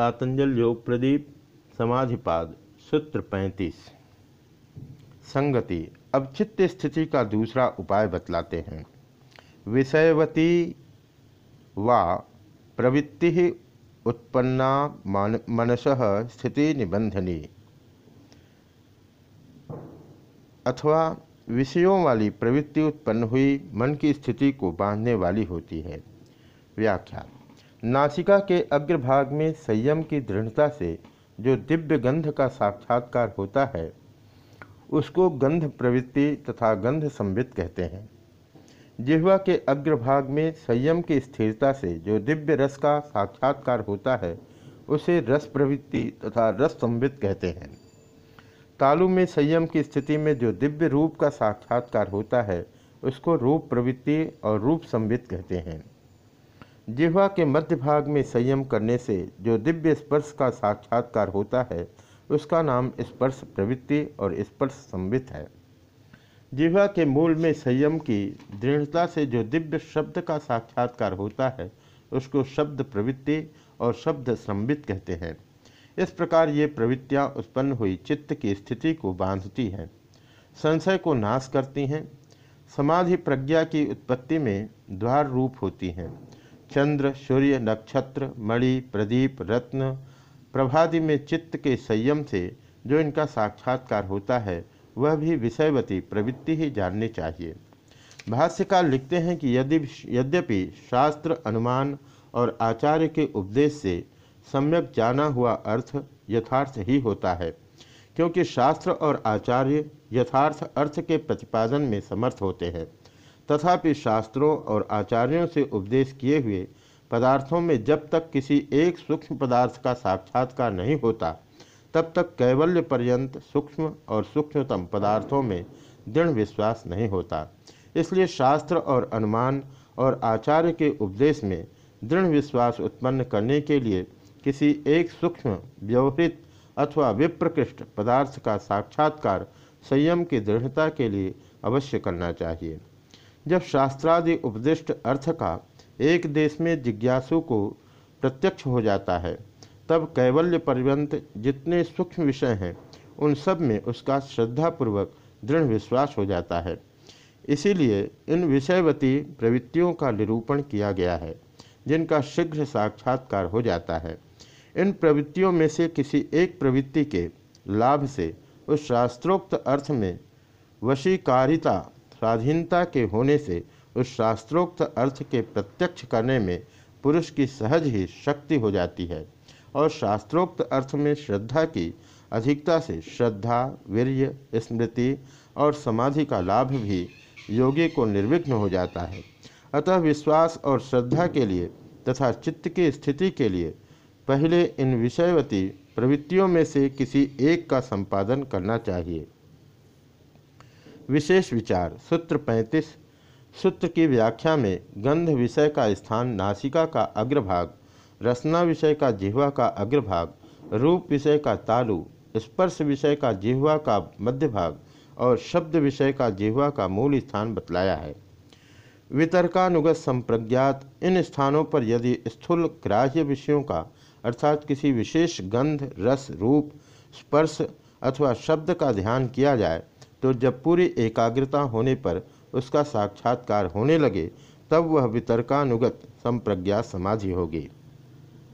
पातंजल योग प्रदीप, समाधिपाद, सूत्र पैंतीस। संगति, अब चित्त स्थिति का दूसरा उपाय बतलाते हैं। विषयवती वा प्रवृत्ति उत्पन्ना मनस स्थिति निबंधनी। अथवा विषयों वाली प्रवृत्ति उत्पन्न हुई, मन की स्थिति को बांधने वाली होती है। व्याख्या। नासिका के अग्रभाग में संयम की दृढ़ता से जो दिव्य गंध का साक्षात्कार होता है, उसको गंध प्रवृत्ति तथा गंध संवित कहते हैं। जिह्वा के अग्रभाग में संयम की स्थिरता से जो दिव्य रस का साक्षात्कार होता है, उसे रस प्रवृत्ति तथा रस संबित कहते हैं। तालु में संयम की स्थिति में जो दिव्य रूप का साक्षात्कार होता है, उसको रूप प्रवृत्ति और रूप संबित कहते हैं। जिह्वा के मध्य भाग में संयम करने से जो दिव्य स्पर्श का साक्षात्कार होता है, उसका नाम स्पर्श प्रवृत्ति और स्पर्श संबित है। जिह्वा के मूल में संयम की दृढ़ता से जो दिव्य शब्द का साक्षात्कार होता है, उसको शब्द प्रवृत्ति और शब्द संबित कहते हैं। इस प्रकार ये प्रवृत्तियाँ उत्पन्न हुई चित्त की स्थिति को बांधती हैं, संशय को नाश करती हैं, समाधि प्रज्ञा की उत्पत्ति में द्वार रूप होती हैं। चंद्र, सूर्य, नक्षत्र, मणि, प्रदीप, रत्न, प्रभादि में चित्त के संयम से जो इनका साक्षात्कार होता है, वह भी विषयवती प्रवृत्ति ही जाननी चाहिए। भाष्यकार लिखते हैं कि यदि यद्यपि शास्त्र, अनुमान और आचार्य के उपदेश से सम्यक जाना हुआ अर्थ यथार्थ ही होता है, क्योंकि शास्त्र और आचार्य यथार्थ अर्थ के प्रतिपादन में समर्थ होते हैं। तथापि शास्त्रों और आचार्यों से उपदेश किए हुए पदार्थों में जब तक किसी एक सूक्ष्म पदार्थ का साक्षात्कार नहीं होता, तब तक कैवल्य पर्यंत सूक्ष्म और सूक्ष्मतम पदार्थों में दृढ़ विश्वास नहीं होता। इसलिए शास्त्र और अनुमान और आचार्य के उपदेश में दृढ़ विश्वास उत्पन्न करने के लिए किसी एक सूक्ष्म, व्यवहित अथवा विप्रकृष्ट पदार्थ का साक्षात्कार संयम की दृढ़ता के लिए अवश्य करना चाहिए। जब शास्त्रादि उपदिष्ट अर्थ का एक देश में जिज्ञासु को प्रत्यक्ष हो जाता है, तब कैवल्य पर्यंत जितने सूक्ष्म विषय हैं, उन सब में उसका श्रद्धापूर्वक दृढ़ विश्वास हो जाता है। इसीलिए इन विषयवती प्रवृत्तियों का निरूपण किया गया है, जिनका शीघ्र साक्षात्कार हो जाता है। इन प्रवृत्तियों में से किसी एक प्रवृत्ति के लाभ से उस शास्त्रोक्त अर्थ में वशीकारिता स्वाधीनता के होने से उस शास्त्रोक्त अर्थ के प्रत्यक्ष करने में पुरुष की सहज ही शक्ति हो जाती है और शास्त्रोक्त अर्थ में श्रद्धा की अधिकता से श्रद्धा, वीर्य, स्मृति और समाधि का लाभ भी योगी को निर्विघ्न हो जाता है। अतः विश्वास और श्रद्धा के लिए तथा चित्त की स्थिति के लिए पहले इन विषयवती प्रवृत्तियों में से किसी एक का संपादन करना चाहिए। विशेष विचार, सूत्र 35 सूत्र की व्याख्या में गंध विषय का स्थान नासिका का अग्रभाग, रसना विषय का जिह्वा का अग्रभाग, रूप विषय का तालु, स्पर्श विषय का जिह्वा का मध्य भाग और शब्द विषय का जिह्वा का मूल स्थान बतलाया है। वितर्कानुगत संप्रज्ञात, इन स्थानों पर यदि स्थूल ग्राह्य विषयों का, अर्थात किसी विशेष गंध, रस, रूप, स्पर्श अथवा शब्द का ध्यान किया जाए तो जब पूरी एकाग्रता होने पर उसका साक्षात्कार होने लगे, तब वह वितर्कानुगत संप्रज्ञा समाधि होगी।